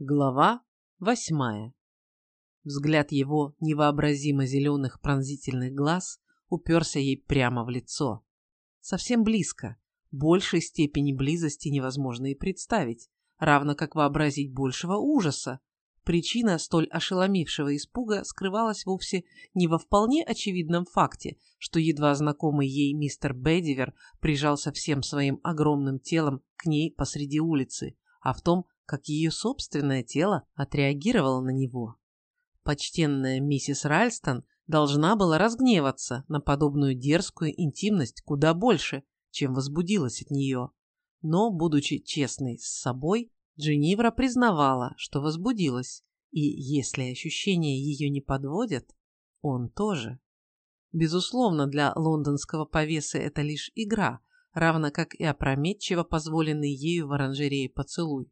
Глава восьмая. Взгляд его невообразимо зеленых пронзительных глаз уперся ей прямо в лицо. Совсем близко. Большей степени близости невозможно и представить, равно как вообразить большего ужаса. Причина столь ошеломившего испуга скрывалась вовсе не во вполне очевидном факте, что едва знакомый ей мистер Бедивер прижался всем своим огромным телом к ней посреди улицы, а в том, как ее собственное тело отреагировало на него. Почтенная миссис Ральстон должна была разгневаться на подобную дерзкую интимность куда больше, чем возбудилась от нее. Но, будучи честной с собой, Дженнивра признавала, что возбудилась, и если ощущения ее не подводят, он тоже. Безусловно, для лондонского повесы это лишь игра, равно как и опрометчиво позволенный ею в оранжерее поцелуй.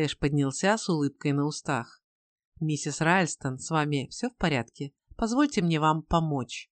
Эш поднялся с улыбкой на устах. «Миссис Райлстон, с вами все в порядке? Позвольте мне вам помочь».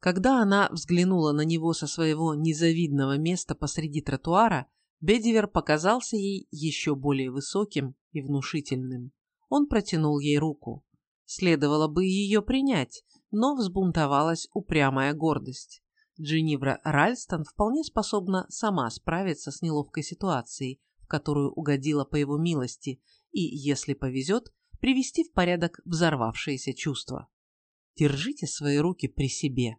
Когда она взглянула на него со своего незавидного места посреди тротуара, Бедивер показался ей еще более высоким и внушительным. Он протянул ей руку. Следовало бы ее принять, но взбунтовалась упрямая гордость. Дженнивра Ральстон вполне способна сама справиться с неловкой ситуацией, которую угодила по его милости, и, если повезет, привести в порядок взорвавшиеся чувства. Держите свои руки при себе.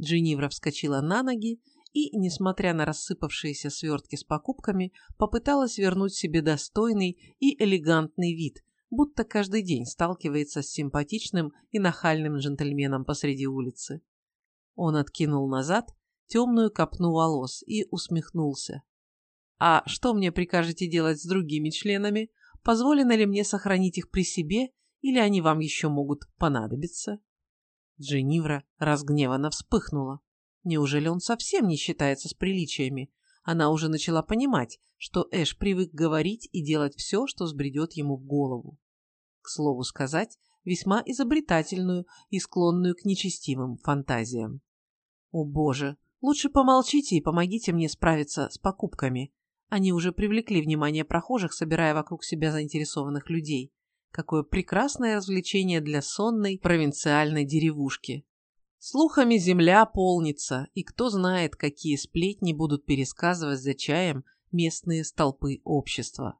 Дженнивра вскочила на ноги и, несмотря на рассыпавшиеся свертки с покупками, попыталась вернуть себе достойный и элегантный вид, будто каждый день сталкивается с симпатичным и нахальным джентльменом посреди улицы. Он откинул назад темную копну волос и усмехнулся. А что мне прикажете делать с другими членами? Позволено ли мне сохранить их при себе, или они вам еще могут понадобиться?» Дженнивра разгневанно вспыхнула. Неужели он совсем не считается с приличиями? Она уже начала понимать, что Эш привык говорить и делать все, что сбредет ему в голову. К слову сказать, весьма изобретательную и склонную к нечестивым фантазиям. «О боже, лучше помолчите и помогите мне справиться с покупками», они уже привлекли внимание прохожих, собирая вокруг себя заинтересованных людей. Какое прекрасное развлечение для сонной провинциальной деревушки. Слухами земля полнится, и кто знает, какие сплетни будут пересказывать за чаем местные столпы общества.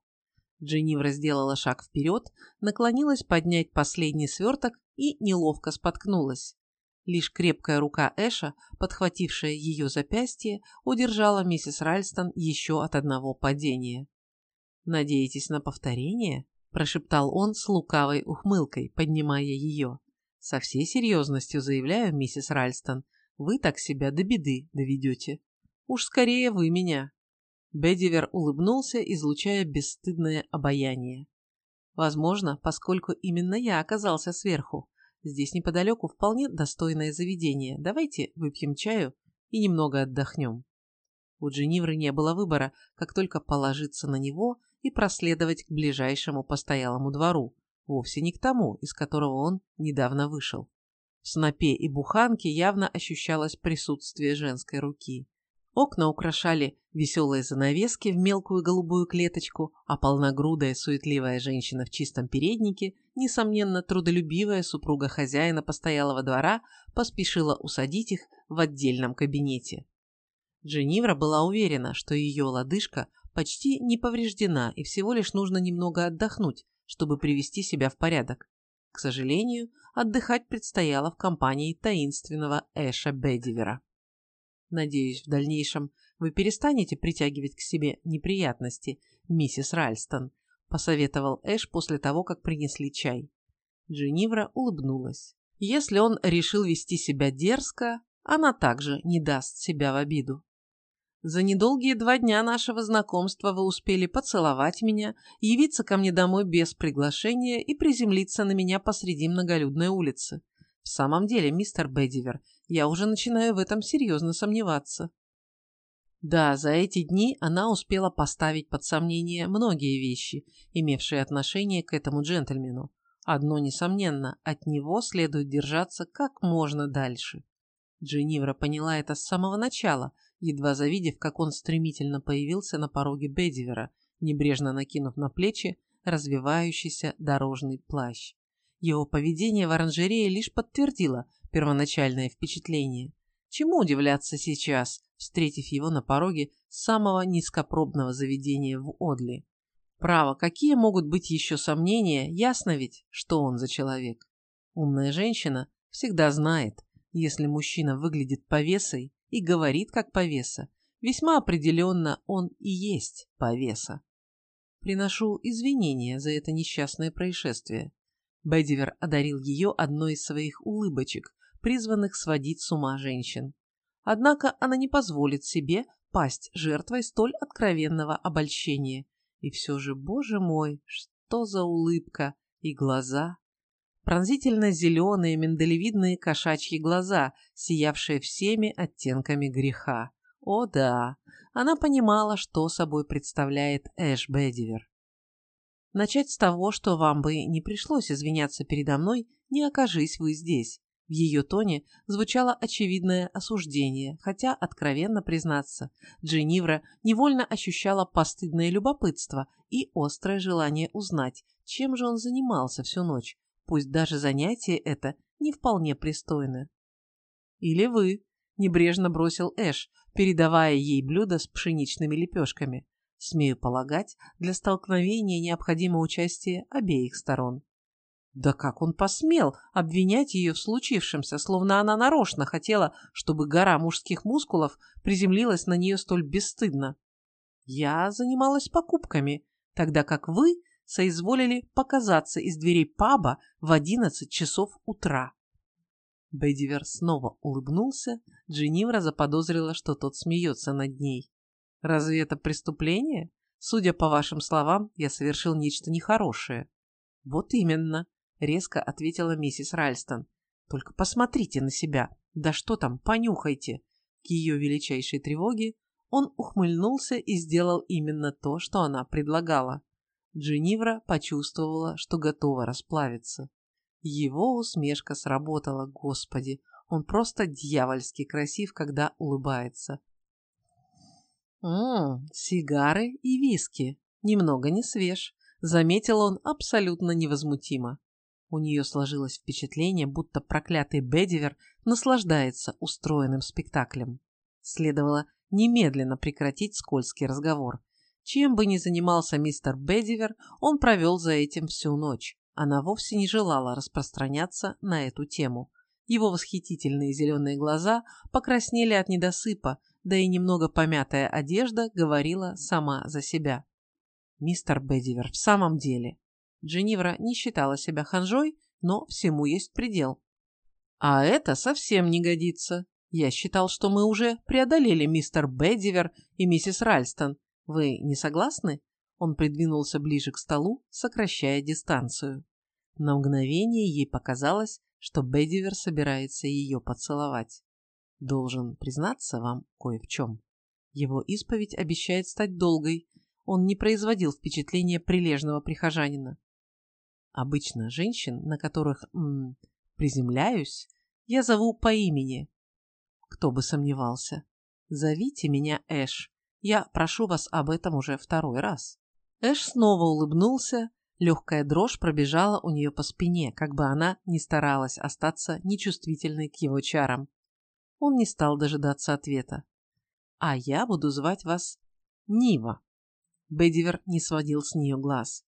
Дженнивра сделала шаг вперед, наклонилась поднять последний сверток и неловко споткнулась. Лишь крепкая рука Эша, подхватившая ее запястье, удержала миссис Ральстон еще от одного падения. «Надеетесь на повторение?» – прошептал он с лукавой ухмылкой, поднимая ее. «Со всей серьезностью заявляю, миссис Ральстон, вы так себя до беды доведете. Уж скорее вы меня». Бедивер улыбнулся, излучая бесстыдное обаяние. Возможно, поскольку именно я оказался сверху, Здесь неподалеку вполне достойное заведение. Давайте выпьем чаю и немного отдохнем. У Дженнивры не было выбора, как только положиться на него и проследовать к ближайшему постоялому двору, вовсе не к тому, из которого он недавно вышел. В снопе и буханке явно ощущалось присутствие женской руки. Окна украшали веселые занавески в мелкую голубую клеточку, а полногрудая суетливая женщина в чистом переднике, несомненно трудолюбивая супруга хозяина постоялого двора, поспешила усадить их в отдельном кабинете. Дженнивра была уверена, что ее лодыжка почти не повреждена и всего лишь нужно немного отдохнуть, чтобы привести себя в порядок. К сожалению, отдыхать предстояло в компании таинственного Эша Бедивера. Надеюсь, в дальнейшем вы перестанете притягивать к себе неприятности, миссис Ральстон, посоветовал Эш после того, как принесли чай. Дженнивра улыбнулась. Если он решил вести себя дерзко, она также не даст себя в обиду. За недолгие два дня нашего знакомства вы успели поцеловать меня, явиться ко мне домой без приглашения и приземлиться на меня посреди многолюдной улицы. В самом деле, мистер Бедивер, я уже начинаю в этом серьезно сомневаться. Да, за эти дни она успела поставить под сомнение многие вещи, имевшие отношение к этому джентльмену. Одно несомненно, от него следует держаться как можно дальше. Дженнивра поняла это с самого начала, едва завидев, как он стремительно появился на пороге Бедивера, небрежно накинув на плечи развивающийся дорожный плащ. Его поведение в оранжерее лишь подтвердило первоначальное впечатление. Чему удивляться сейчас, встретив его на пороге самого низкопробного заведения в Одли? Право, какие могут быть еще сомнения, ясно ведь, что он за человек. Умная женщина всегда знает, если мужчина выглядит повесой и говорит как повеса, весьма определенно он и есть повеса. Приношу извинения за это несчастное происшествие. Бедивер одарил ее одной из своих улыбочек, призванных сводить с ума женщин. Однако она не позволит себе пасть жертвой столь откровенного обольщения. И все же, боже мой, что за улыбка и глаза! Пронзительно зеленые миндалевидные кошачьи глаза, сиявшие всеми оттенками греха. О да, она понимала, что собой представляет Эш Бедивер. Начать с того, что вам бы не пришлось извиняться передо мной, не окажись вы здесь. В ее тоне звучало очевидное осуждение, хотя, откровенно признаться, Дженнивра невольно ощущала постыдное любопытство и острое желание узнать, чем же он занимался всю ночь, пусть даже занятие это не вполне пристойно. «Или вы», – небрежно бросил Эш, передавая ей блюдо с пшеничными лепешками. Смею полагать, для столкновения необходимо участие обеих сторон. Да как он посмел обвинять ее в случившемся, словно она нарочно хотела, чтобы гора мужских мускулов приземлилась на нее столь бесстыдно. Я занималась покупками, тогда как вы соизволили показаться из дверей паба в одиннадцать часов утра. Бейдивер снова улыбнулся, Дженнивра заподозрила, что тот смеется над ней. Разве это преступление? Судя по вашим словам, я совершил нечто нехорошее. Вот именно, резко ответила миссис Ральстон. Только посмотрите на себя. Да что там, понюхайте. К ее величайшей тревоге он ухмыльнулся и сделал именно то, что она предлагала. Дженнивра почувствовала, что готова расплавиться. Его усмешка сработала, господи, он просто дьявольски красив, когда улыбается. «Ммм, сигары и виски. Немного не свеж», — заметил он абсолютно невозмутимо. У нее сложилось впечатление, будто проклятый Бедивер наслаждается устроенным спектаклем. Следовало немедленно прекратить скользкий разговор. Чем бы ни занимался мистер Бедивер, он провел за этим всю ночь. Она вовсе не желала распространяться на эту тему. Его восхитительные зеленые глаза покраснели от недосыпа, да и немного помятая одежда говорила сама за себя. Мистер Бедивер, в самом деле. Дженнивра не считала себя ханжой, но всему есть предел. А это совсем не годится. Я считал, что мы уже преодолели мистер Бедивер и миссис Ральстон. Вы не согласны? Он придвинулся ближе к столу, сокращая дистанцию. На мгновение ей показалось, что Бедивер собирается ее поцеловать. Должен признаться вам кое в чем. Его исповедь обещает стать долгой. Он не производил впечатления прилежного прихожанина. Обычно женщин, на которых м, приземляюсь, я зову по имени. Кто бы сомневался. Зовите меня Эш. Я прошу вас об этом уже второй раз. Эш снова улыбнулся, легкая дрожь пробежала у нее по спине, как бы она ни старалась остаться нечувствительной к его чарам. Он не стал дожидаться ответа. «А я буду звать вас Нива». Бедивер не сводил с нее глаз.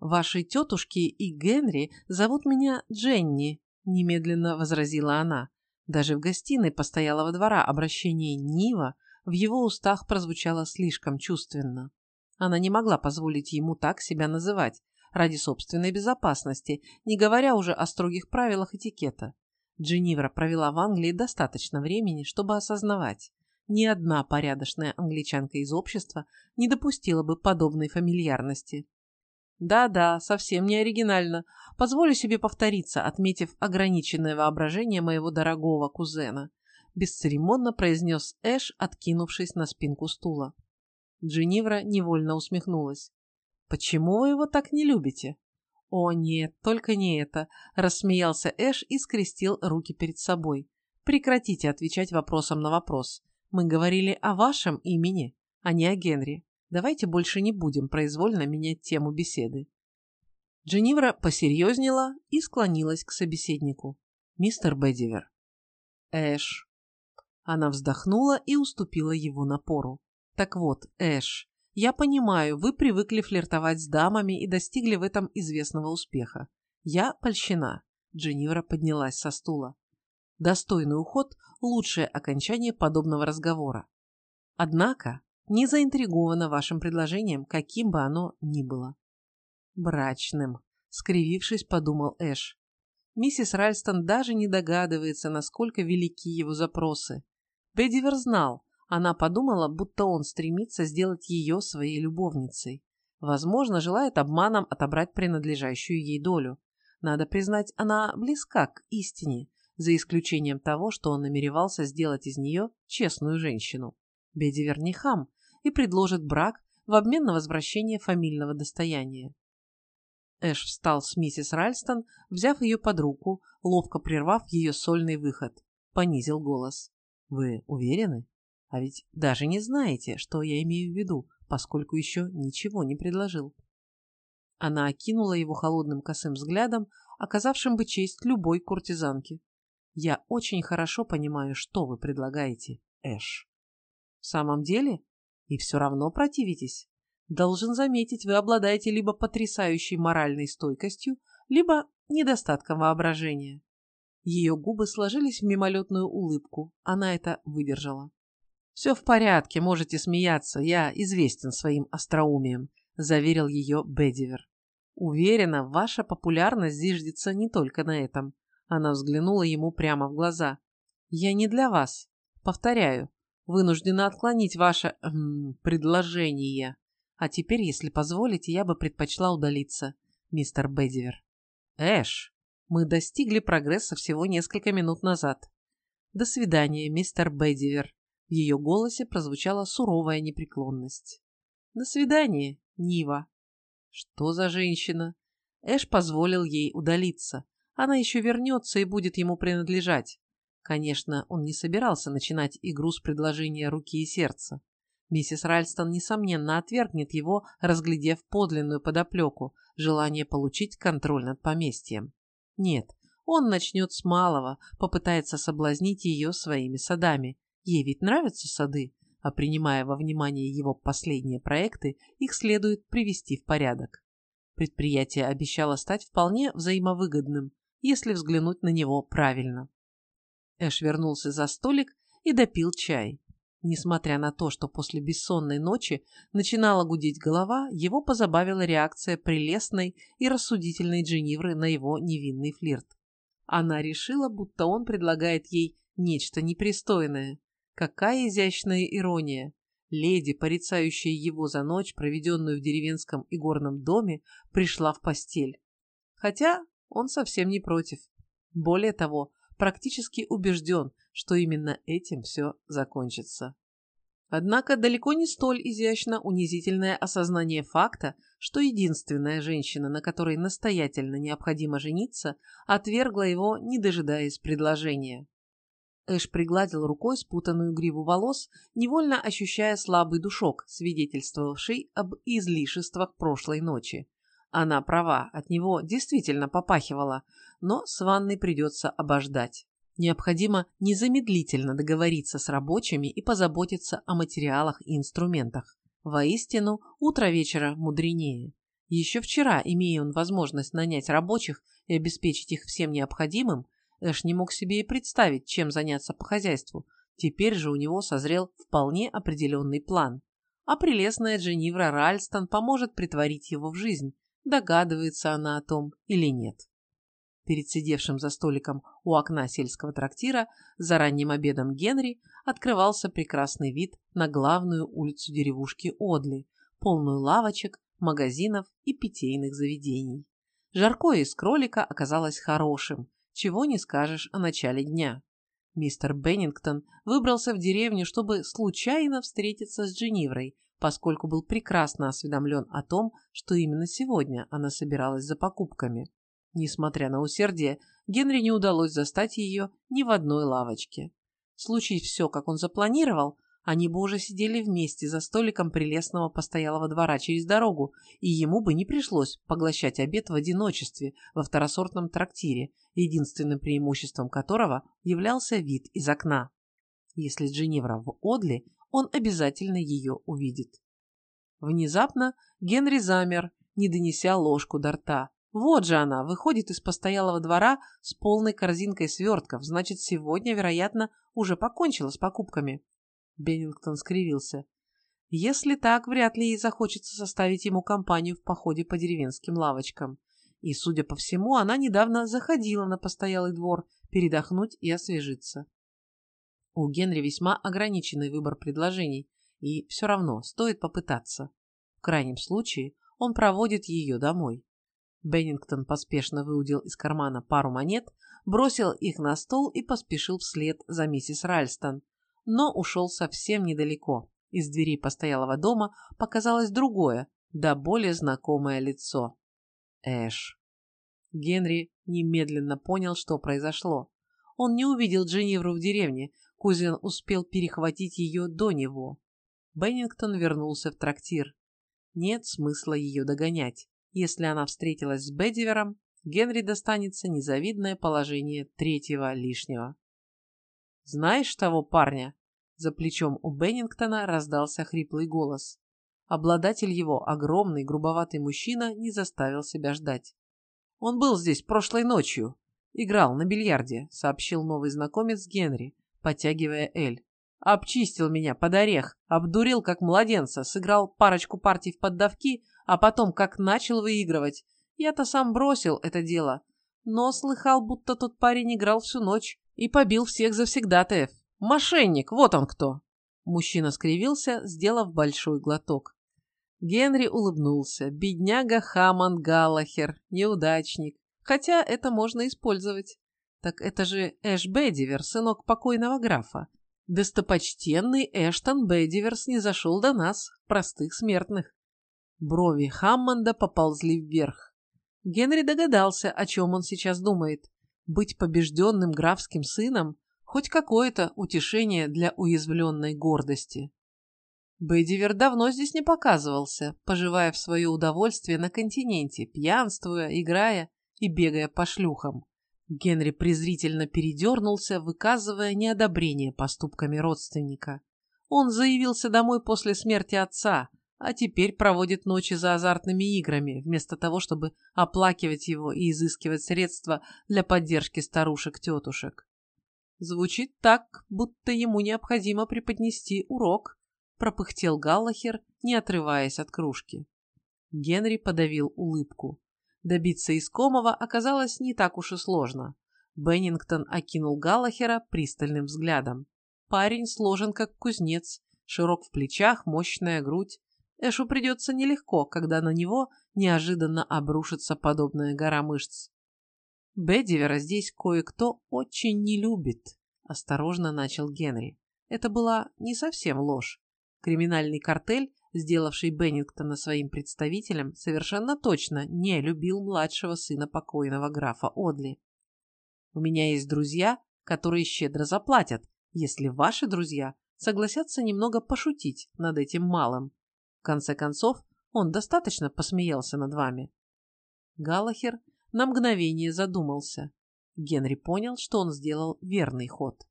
«Ваши тетушки и Генри зовут меня Дженни», — немедленно возразила она. Даже в гостиной постоялого двора обращение «Нива» в его устах прозвучало слишком чувственно. Она не могла позволить ему так себя называть, ради собственной безопасности, не говоря уже о строгих правилах этикета. Дженнивра провела в Англии достаточно времени, чтобы осознавать, ни одна порядочная англичанка из общества не допустила бы подобной фамильярности. Да-да, совсем не оригинально. Позволю себе повториться, отметив ограниченное воображение моего дорогого кузена. Бесцеремонно произнес Эш, откинувшись на спинку стула. Дженнивра невольно усмехнулась. «Почему вы его так не любите?» «О, нет, только не это», – рассмеялся Эш и скрестил руки перед собой. «Прекратите отвечать вопросом на вопрос. Мы говорили о вашем имени, а не о Генри. Давайте больше не будем произвольно менять тему беседы. Дженнивра посерьезнела и склонилась к собеседнику. «Мистер Бедивер». «Эш». Она вздохнула и уступила его напору. «Так вот, Эш, я понимаю, вы привыкли флиртовать с дамами и достигли в этом известного успеха. Я польщена». Дженнивра поднялась со стула. Достойный уход – лучшее окончание подобного разговора. Однако не заинтригована вашим предложением, каким бы оно ни было. Брачным, скривившись, подумал Эш. Миссис Ральстон даже не догадывается, насколько велики его запросы. Бедивер знал, она подумала, будто он стремится сделать ее своей любовницей. Возможно, желает обманом отобрать принадлежащую ей долю. Надо признать, она близка к истине, за исключением того, что он намеревался сделать из нее честную женщину. Бедивер не хам и предложит брак в обмен на возвращение фамильного достояния. Эш встал с миссис Ральстон, взяв ее под руку, ловко прервав ее сольный выход. Понизил голос. «Вы уверены? А ведь даже не знаете, что я имею в виду, поскольку еще ничего не предложил». Она окинула его холодным косым взглядом, оказавшим бы честь любой куртизанке. Я очень хорошо понимаю, что вы предлагаете, Эш. В самом деле? И все равно противитесь? Должен заметить, вы обладаете либо потрясающей моральной стойкостью, либо недостатком воображения. Ее губы сложились в мимолетную улыбку. Она это выдержала. «Все в порядке, можете смеяться, я известен своим остроумием», заверил ее Бедивер. «Уверена, ваша популярность зиждется не только на этом. Она взглянула ему прямо в глаза. «Я не для вас. Повторяю, вынуждена отклонить ваше эм, предложение. А теперь, если позволите, я бы предпочла удалиться, мистер Бедивер». «Эш, мы достигли прогресса всего несколько минут назад. До свидания, мистер Бедивер». В ее голосе прозвучала суровая непреклонность. «До свидания, Нива». «Что за женщина?» Эш позволил ей удалиться, она еще вернется и будет ему принадлежать. Конечно, он не собирался начинать игру с предложения руки и сердца. Миссис Ральстон, несомненно, отвергнет его, разглядев подлинную подоплеку, желание получить контроль над поместьем. Нет, он начнет с малого, попытается соблазнить ее своими садами. Ей ведь нравятся сады, а принимая во внимание его последние проекты, их следует привести в порядок. Предприятие обещало стать вполне взаимовыгодным, если взглянуть на него правильно. Эш вернулся за столик и допил чай. Несмотря на то, что после бессонной ночи начинала гудеть голова, его позабавила реакция прелестной и рассудительной Дженнивры на его невинный флирт. Она решила, будто он предлагает ей нечто непристойное. Какая изящная ирония! Леди, порицающая его за ночь, проведенную в деревенском игорном доме, пришла в постель. Хотя он совсем не против. Более того, практически убежден, что именно этим все закончится. Однако далеко не столь изящно унизительное осознание факта, что единственная женщина, на которой настоятельно необходимо жениться, отвергла его, не дожидаясь предложения. Эш пригладил рукой спутанную гриву волос, невольно ощущая слабый душок, свидетельствовавший об излишествах прошлой ночи. Она права, от него действительно попахивала, но с ванной придется обождать. Необходимо незамедлительно договориться с рабочими и позаботиться о материалах и инструментах. Воистину, утро вечера мудренее. Еще вчера, имея он возможность нанять рабочих и обеспечить их всем необходимым, Эш не мог себе и представить, чем заняться по хозяйству. Теперь же у него созрел вполне определенный план. А прелестная Дженнивра Ральстон поможет притворить его в жизнь, догадывается она о том или нет. Перед сидевшим за столиком у окна сельского трактира за ранним обедом Генри открывался прекрасный вид на главную улицу деревушки Одли, полную лавочек, магазинов и питейных заведений. Жаркое из кролика оказалось хорошим, чего не скажешь о начале дня. Мистер Беннингтон выбрался в деревню, чтобы случайно встретиться с Дженниврой, поскольку был прекрасно осведомлен о том, что именно сегодня она собиралась за покупками. Несмотря на усердие, Генри не удалось застать ее ни в одной лавочке. Случись все, как он запланировал, они бы уже сидели вместе за столиком прелестного постоялого двора через дорогу, и ему бы не пришлось поглощать обед в одиночестве во второсортном трактире, единственным преимуществом которого являлся вид из окна. Если Дженевра в Одли, он обязательно ее увидит. Внезапно Генри замер, не донеся ложку до рта. Вот же она, выходит из постоялого двора с полной корзинкой свертков, значит, сегодня, вероятно, уже покончила с покупками. Беннингтон скривился. Если так, вряд ли ей захочется составить ему компанию в походе по деревенским лавочкам. И, судя по всему, она недавно заходила на постоялый двор передохнуть и освежиться. У Генри весьма ограниченный выбор предложений, и все равно стоит попытаться. В крайнем случае он проводит ее домой. Беннингтон поспешно выудил из кармана пару монет, бросил их на стол и поспешил вслед за миссис Ральстон, но ушел совсем недалеко. Из дверей постоялого дома показалось другое, да более знакомое лицо. Эш. Генри немедленно понял, что произошло. Он не увидел Дженнивру в деревне, кузен успел перехватить ее до него. Беннингтон вернулся в трактир. Нет смысла ее догонять. Если она встретилась с Бедивером, Генри достанется незавидное положение третьего лишнего. «Знаешь того парня?» За плечом у Беннингтона раздался хриплый голос. Обладатель его, огромный, грубоватый мужчина, не заставил себя ждать. «Он был здесь прошлой ночью. Играл на бильярде», — сообщил новый знакомец Генри, потягивая Эль. Обчистил меня под орех, обдурил как младенца, сыграл парочку партий в поддавки, а потом как начал выигрывать. Я-то сам бросил это дело. Но слыхал, будто тот парень играл всю ночь и побил всех завсегдатаев. Мошенник, вот он кто. Мужчина скривился, сделав большой глоток. Генри улыбнулся. Бедняга Хаман Галлахер, неудачник. Хотя это можно использовать. Так это же Эш Бедивер, сынок покойного графа. Достопочтенный Эштон Бедиверс не зашел до нас, простых смертных. Брови Хаммонда поползли вверх. Генри догадался, о чем он сейчас думает. Быть побежденным графским сыном – хоть какое-то утешение для уязвленной гордости. Бедивер давно здесь не показывался, поживая в свое удовольствие на континенте, пьянствуя, играя и бегая по шлюхам. Генри презрительно передернулся, выказывая неодобрение поступками родственника. Он заявился домой после смерти отца, а теперь проводит ночи за азартными играми, вместо того, чтобы оплакивать его и изыскивать средства для поддержки старушек-тетушек. Звучит так, будто ему необходимо преподнести урок, пропыхтел Галлахер, не отрываясь от кружки. Генри подавил улыбку. Добиться искомого оказалось не так уж и сложно. Беннингтон окинул Галлахера пристальным взглядом. Парень сложен как кузнец, широк в плечах, мощная грудь. Эшу придется нелегко, когда на него неожиданно обрушится подобная гора мышц. Бедивера здесь кое-кто очень не любит, осторожно начал Генри. Это была не совсем ложь. Криминальный картель сделавший Беннингтона своим представителем, совершенно точно не любил младшего сына покойного графа Одли. У меня есть друзья, которые щедро заплатят, если ваши друзья согласятся немного пошутить над этим малым. В конце концов, он достаточно посмеялся над вами. Галахер на мгновение задумался. Генри понял, что он сделал верный ход.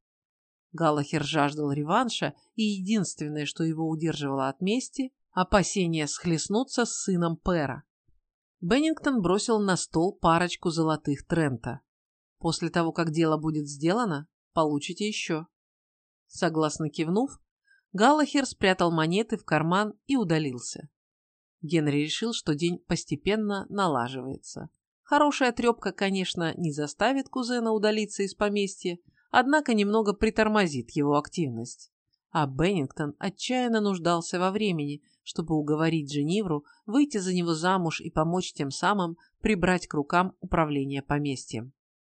Галахер жаждал реванша, и единственное, что его удерживало от мести – опасение схлестнуться с сыном Пэра. Беннингтон бросил на стол парочку золотых Трента. После того, как дело будет сделано, получите еще. Согласно кивнув, Галлахер спрятал монеты в карман и удалился. Генри решил, что день постепенно налаживается. Хорошая трепка, конечно, не заставит кузена удалиться из поместья, однако немного притормозит его активность. А Беннингтон отчаянно нуждался во времени, чтобы уговорить Дженнивру выйти за него замуж и помочь тем самым прибрать к рукам управление поместьем.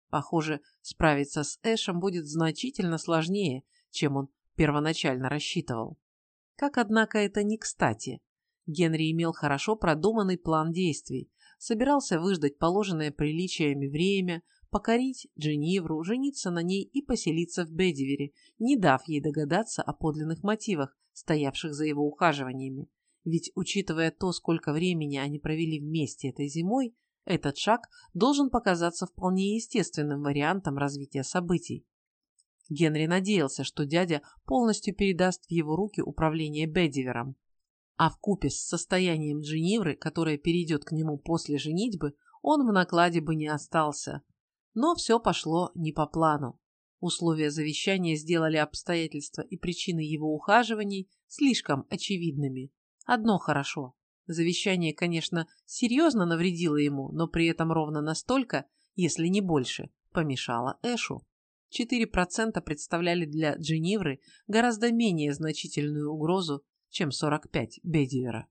Похоже, справиться с Эшем будет значительно сложнее, чем он первоначально рассчитывал. Как, однако, это не кстати. Генри имел хорошо продуманный план действий, собирался выждать положенное приличиями время, покорить Дженевру, жениться на ней и поселиться в Бедивере, не дав ей догадаться о подлинных мотивах, стоявших за его ухаживаниями. Ведь, учитывая то, сколько времени они провели вместе этой зимой, этот шаг должен показаться вполне естественным вариантом развития событий. Генри надеялся, что дядя полностью передаст в его руки управление Бедивером, а в купе с состоянием Дженевры, которое перейдет к нему после женитьбы, он в накладе бы не остался. Но все пошло не по плану. Условия завещания сделали обстоятельства и причины его ухаживаний слишком очевидными. Одно хорошо. Завещание, конечно, серьезно навредило ему, но при этом ровно настолько, если не больше, помешало Эшу. 4% представляли для Дженевры гораздо менее значительную угрозу, чем 45 Бедивера.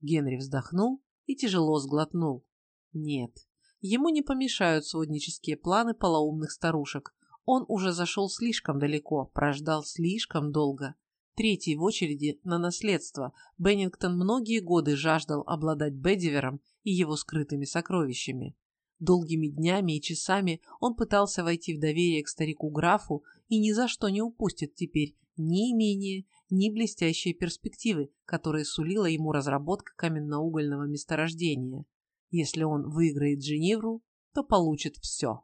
Генри вздохнул и тяжело сглотнул. Нет, ему не помешают своднические планы полоумных старушек. Он уже зашел слишком далеко, прождал слишком долго. Третий в очереди на наследство, Беннингтон многие годы жаждал обладать Бедивером и его скрытыми сокровищами. Долгими днями и часами он пытался войти в доверие к старику-графу и ни за что не упустит теперь ни имение, ни блестящие перспективы, которые сулила ему разработка каменноугольного месторождения. Если он выиграет Женевру, то получит все.